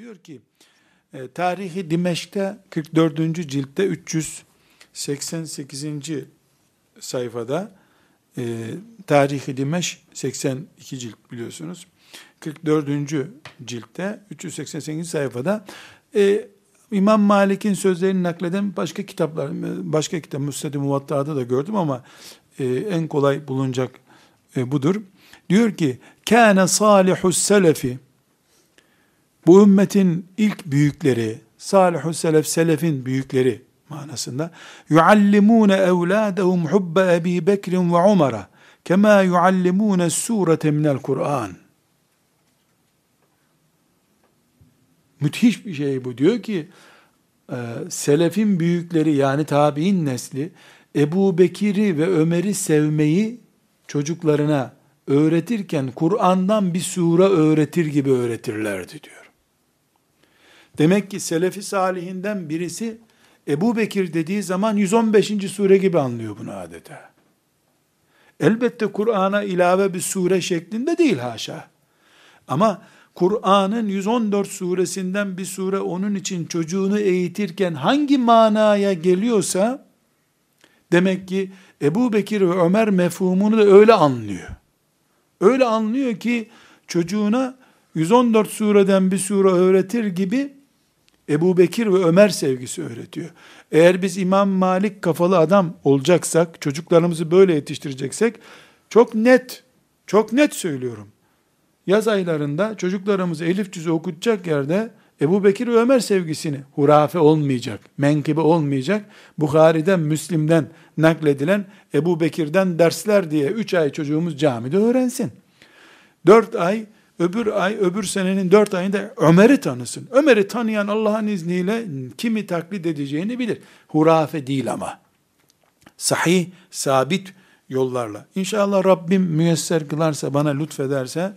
Diyor ki e, Tarihi Dimeşk'te 44. ciltte 388. sayfada e, Tarihi Dimeşk 82 cilt biliyorsunuz. 44. ciltte 388. sayfada e, İmam Malik'in sözlerini nakleden başka kitaplar, başka kitap Müsned-i Muvatta'da da gördüm ama e, en kolay bulunacak e, budur. Diyor ki, kâne salihus selefi, bu ümmetin ilk büyükleri, salihus selef, selefin büyükleri manasında, yuallimûne evlâdehum hubbe Ebi Bekrin ve Umar'a, kema yuallimûne surete minel Kur'an. Müthiş bir şey bu. Diyor ki, e, selefin büyükleri yani tabi'in nesli, Ebu Bekir'i ve Ömer'i sevmeyi çocuklarına öğretirken Kur'an'dan bir sure öğretir gibi öğretirlerdi diyor. Demek ki Selefi Salihinden birisi Ebu Bekir dediği zaman 115. sure gibi anlıyor bunu adeta. Elbette Kur'an'a ilave bir sure şeklinde değil haşa. Ama Kur'an'ın 114 suresinden bir sure onun için çocuğunu eğitirken hangi manaya geliyorsa demek ki Ebu Bekir ve Ömer mefhumunu da öyle anlıyor. Öyle anlıyor ki çocuğuna 114 sureden bir sure öğretir gibi Ebu Bekir ve Ömer sevgisi öğretiyor. Eğer biz İmam Malik kafalı adam olacaksak, çocuklarımızı böyle yetiştireceksek, çok net, çok net söylüyorum. Yaz aylarında çocuklarımızı elif cüzü okutacak yerde Ebu Bekir ve Ömer sevgisini hurafe olmayacak, menkıbe olmayacak. Bukhari'den, Müslim'den nakledilen Ebu Bekir'den dersler diye 3 ay çocuğumuz camide öğrensin. 4 ay, öbür ay, öbür senenin 4 ayında Ömer'i tanısın. Ömer'i tanıyan Allah'ın izniyle kimi taklit edeceğini bilir. Hurafe değil ama. Sahih, sabit yollarla. İnşallah Rabbim müyesser kılarsa, bana lütfederse,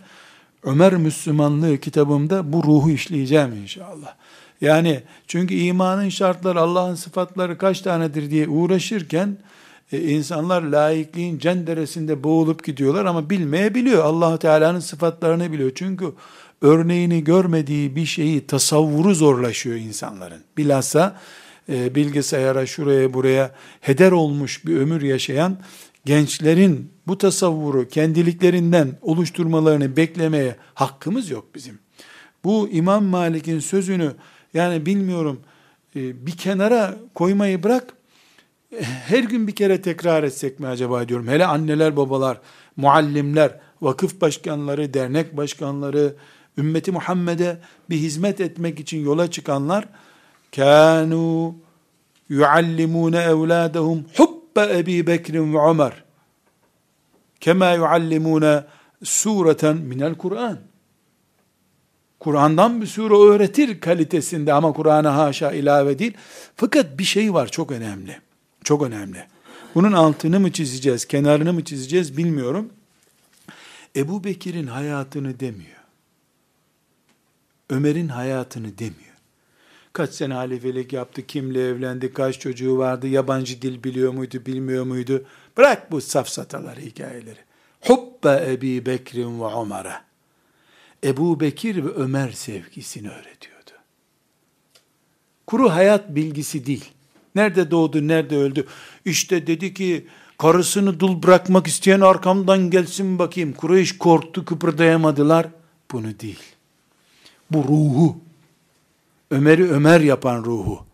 Ömer Müslümanlığı kitabımda bu ruhu işleyeceğim inşallah. Yani çünkü imanın şartları, Allah'ın sıfatları kaç tanedir diye uğraşırken e, insanlar laikliğin cenderesinde boğulup gidiyorlar ama bilmeyebiliyor. allah Teala'nın sıfatlarını biliyor. Çünkü örneğini görmediği bir şeyi tasavvuru zorlaşıyor insanların. Bilhassa e, bilgisayara şuraya buraya heder olmuş bir ömür yaşayan gençlerin bu tasavvuru kendiliklerinden oluşturmalarını beklemeye hakkımız yok bizim. Bu İmam Malik'in sözünü yani bilmiyorum e, bir kenara koymayı bırak her gün bir kere tekrar etsek mi acaba diyorum. Hele anneler, babalar, muallimler, vakıf başkanları, dernek başkanları, ümmeti Muhammed'e bir hizmet etmek için yola çıkanlar kanu yuallimune evladahum hubbe Ebi Bekrin ve Ömer kema yuallimune sureten minel Kur'an. Kur'an'dan bir sure öğretir kalitesinde ama Kur'an'a haşa ilave değil. Fakat bir şey var çok önemli. Çok önemli. Bunun altını mı çizeceğiz, kenarını mı çizeceğiz bilmiyorum. Ebu Bekir'in hayatını demiyor. Ömer'in hayatını demiyor. Kaç sene halifelik yaptı, kimle evlendi, kaç çocuğu vardı, yabancı dil biliyor muydu, bilmiyor muydu? Bırak bu safsataları, hikayeleri. Hubbe Ebi Bekrin ve Ömer'e. Ebu Bekir ve Ömer sevgisini öğretiyordu. Kuru hayat bilgisi değil. Nerede doğdu, nerede öldü? İşte dedi ki, karısını dul bırakmak isteyen arkamdan gelsin bakayım. Kureyş korktu, kıpırdayamadılar. Bunu değil. Bu ruhu. Ömer'i Ömer yapan ruhu.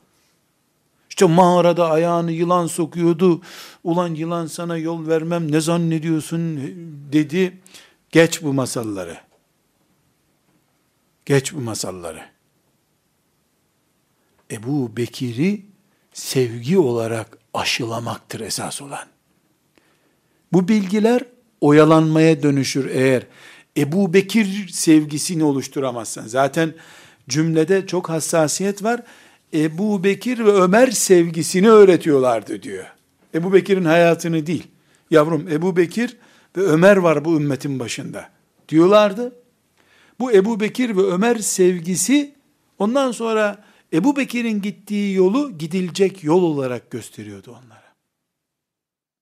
İşte mağarada ayağını yılan sokuyordu. Ulan yılan sana yol vermem ne zannediyorsun dedi. Geç bu masalları. Geç bu masalları. Ebu Bekir'i sevgi olarak aşılamaktır esas olan. Bu bilgiler oyalanmaya dönüşür eğer Ebu Bekir sevgisini oluşturamazsan. Zaten cümlede çok hassasiyet var. Ebu Bekir ve Ömer sevgisini öğretiyorlardı diyor. Ebu Bekir'in hayatını değil. Yavrum Ebu Bekir ve Ömer var bu ümmetin başında diyorlardı. Bu Ebu Bekir ve Ömer sevgisi ondan sonra Ebu Bekir'in gittiği yolu gidilecek yol olarak gösteriyordu onlara.